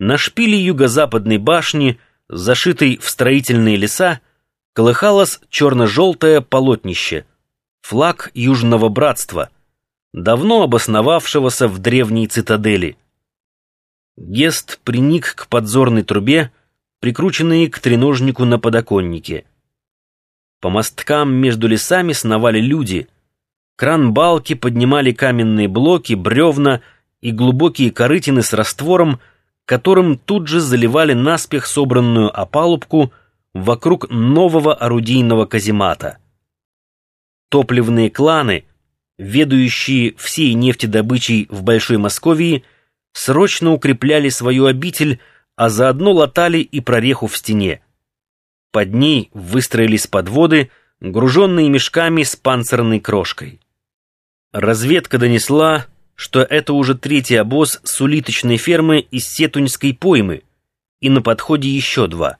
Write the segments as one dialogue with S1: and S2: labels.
S1: На шпиле юго-западной башни, зашитой в строительные леса, колыхалось черно-желтое полотнище, флаг Южного Братства, давно обосновавшегося в древней цитадели. Гест приник к подзорной трубе, прикрученной к треножнику на подоконнике. По мосткам между лесами сновали люди. Кран-балки поднимали каменные блоки, бревна и глубокие корытины с раствором, которым тут же заливали наспех собранную опалубку вокруг нового орудийного каземата. Топливные кланы, ведущие всей нефтедобычей в Большой Московии, срочно укрепляли свою обитель, а заодно латали и прореху в стене. Под ней выстроились подводы, груженные мешками с панцирной крошкой. Разведка донесла, что это уже третий обоз с улиточной фермы из Сетуньской поймы, и на подходе еще два.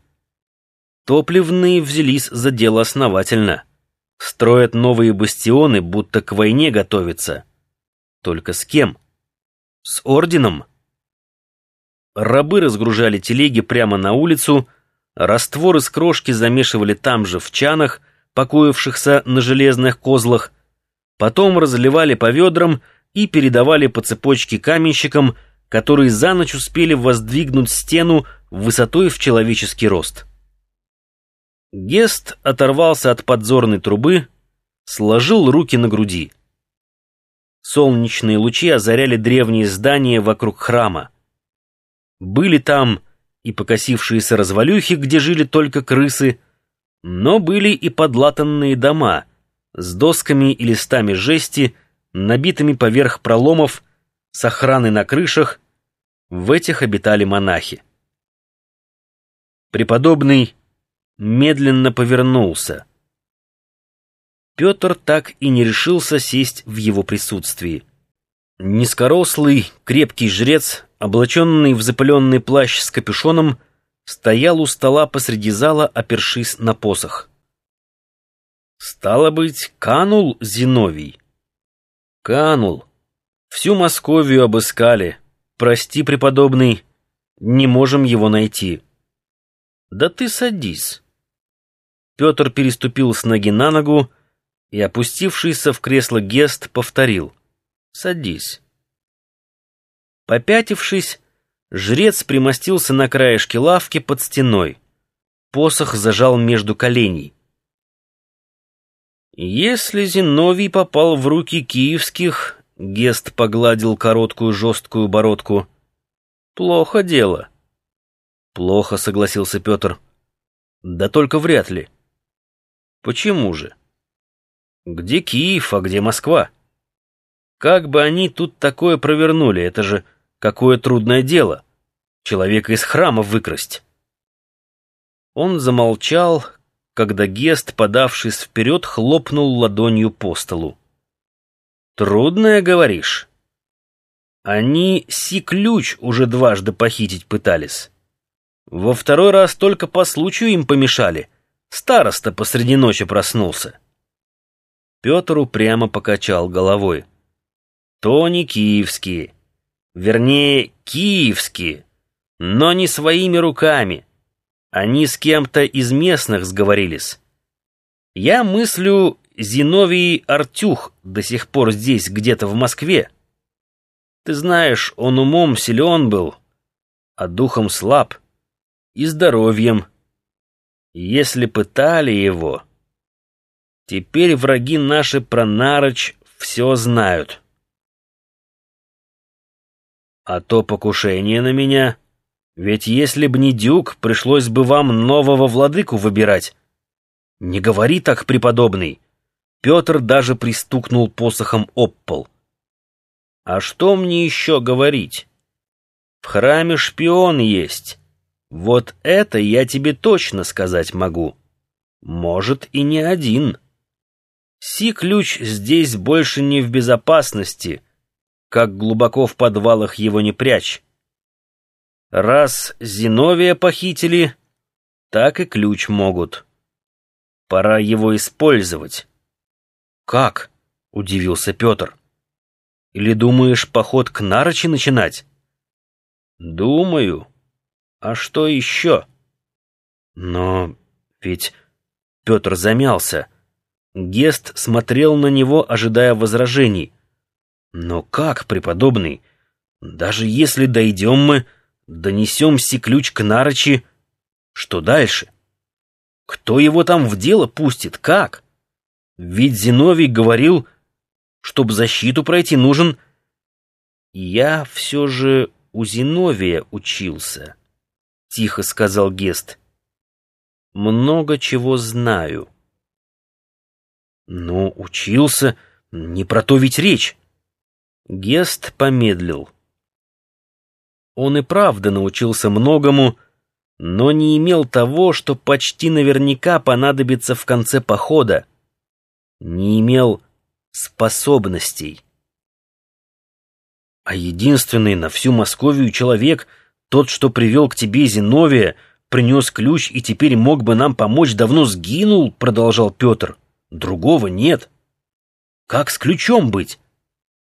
S1: Топливные взялись за дело основательно. Строят новые бастионы, будто к войне готовятся. Только с кем? С орденом? Рабы разгружали телеги прямо на улицу, раствор из крошки замешивали там же в чанах, покоившихся на железных козлах, потом разливали по ведрам и передавали по цепочке каменщикам, которые за ночь успели воздвигнуть стену высотой в человеческий рост. Гест оторвался от подзорной трубы, сложил руки на груди. Солнечные лучи озаряли древние здания вокруг храма. Были там и покосившиеся развалюхи, где жили только крысы, но были и подлатанные дома с досками и листами жести, набитыми поверх проломов, с охраной на крышах. В этих обитали монахи. Преподобный медленно повернулся. Петр так и не решился сесть в его присутствии. Низкорослый, крепкий жрец облаченный в запыленный плащ с капюшоном, стоял у стола посреди зала, опершись на посох. Стало быть, канул Зиновий. Канул. Всю Московию обыскали. Прости, преподобный, не можем его найти. Да ты садись. Петр переступил с ноги на ногу и, опустившийся в кресло Гест, повторил. Садись. Попятившись, жрец примостился на краешке лавки под стеной. Посох зажал между коленей. Если Зиновий попал в руки киевских, Гест погладил короткую жесткую бородку. Плохо дело. Плохо, согласился Петр. Да только вряд ли. Почему же? Где Киев, а где Москва? Как бы они тут такое провернули, это же Какое трудное дело человека из храма выкрасть. Он замолчал, когда Гест, подавшись вперед, хлопнул ладонью по столу. «Трудное, говоришь?» Они си-ключ уже дважды похитить пытались. Во второй раз только по случаю им помешали. Староста посреди ночи проснулся. Петр упрямо покачал головой. То не киевские. Вернее, киевские, но не своими руками. Они с кем-то из местных сговорились. Я мыслю, Зиновий Артюх до сих пор здесь, где-то в Москве. Ты знаешь, он умом силен был, а духом слаб и здоровьем. Если пытали его, теперь враги наши про Нарыч все знают. А то покушение на меня. Ведь если б не дюк, пришлось бы вам нового владыку выбирать. Не говори так, преподобный. Петр даже пристукнул посохом об пол. А что мне еще говорить? В храме шпион есть. Вот это я тебе точно сказать могу. Может, и не один. Си ключ здесь больше не в безопасности — как глубоко в подвалах его не прячь. Раз Зиновия похитили, так и ключ могут. Пора его использовать. «Как?» — удивился Петр. «Или думаешь, поход к Нарочи начинать?» «Думаю. А что еще? Но ведь Петр замялся. Гест смотрел на него, ожидая возражений. Но как, преподобный? Даже если дойдем мы, донесем ключ к Нарочи, что дальше? Кто его там в дело пустит? Как? Ведь Зиновий говорил, чтобы защиту пройти нужен... Я все же у Зиновия учился, — тихо сказал Гест. Много чего знаю. Ну, учился, не про то ведь речь. Гест помедлил. Он и правда научился многому, но не имел того, что почти наверняка понадобится в конце похода. Не имел способностей. А единственный на всю Московию человек, тот, что привел к тебе Зиновия, принес ключ и теперь мог бы нам помочь, давно сгинул, продолжал Петр. Другого нет. Как с ключом быть?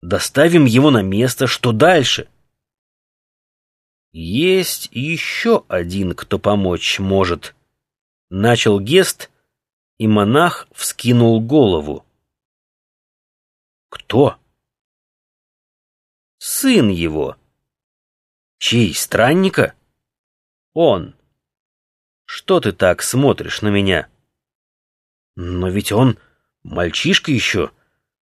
S1: Доставим его на место, что дальше? Есть еще один, кто помочь может. Начал Гест, и монах вскинул голову. Кто? Сын его. Чей, странника? Он. Что ты так смотришь на меня? Но ведь он мальчишка еще.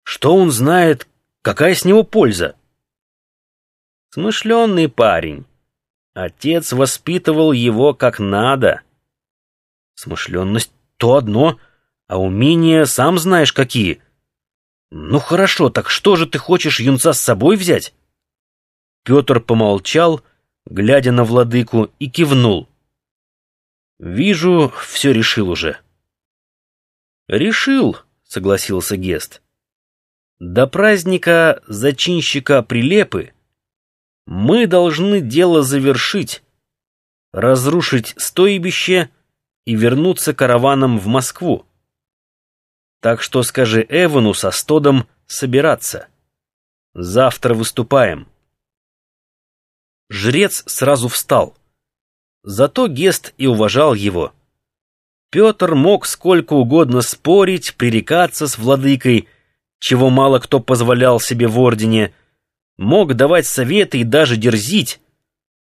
S1: Что он знает, Какая с него польза? Смышленный парень. Отец воспитывал его как надо. Смышленность — то одно, а умения сам знаешь какие. Ну хорошо, так что же ты хочешь юнца с собой взять? Петр помолчал, глядя на владыку, и кивнул. «Вижу, все решил уже». «Решил», — согласился Гест. До праздника зачинщика Прилепы мы должны дело завершить, разрушить стойбище и вернуться караваном в Москву. Так что скажи Эвану со Стодом собираться. Завтра выступаем. Жрец сразу встал. Зато Гест и уважал его. Петр мог сколько угодно спорить, пререкаться с владыкой, чего мало кто позволял себе в Ордене, мог давать советы и даже дерзить.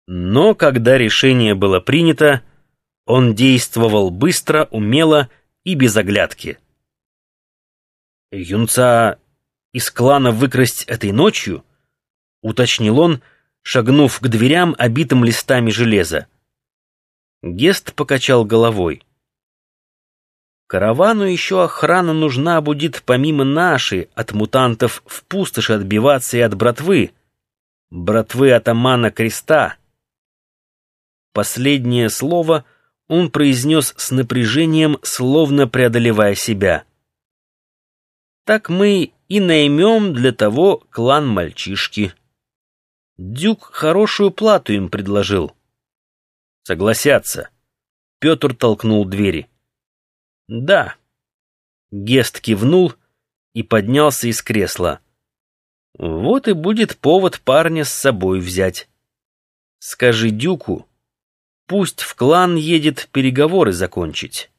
S1: Но когда решение было принято, он действовал быстро, умело и без оглядки. «Юнца из клана выкрасть этой ночью?» — уточнил он, шагнув к дверям, обитым листами железа. Гест покачал головой. Каравану еще охрана нужна будет помимо нашей, от мутантов в пустоши отбиваться и от братвы. Братвы атамана Креста. Последнее слово он произнес с напряжением, словно преодолевая себя. Так мы и наймем для того клан мальчишки. Дюк хорошую плату им предложил. Согласятся. Петр толкнул двери. «Да». Гест кивнул и поднялся из кресла. «Вот и будет повод парня с собой взять. Скажи Дюку, пусть в клан едет переговоры закончить».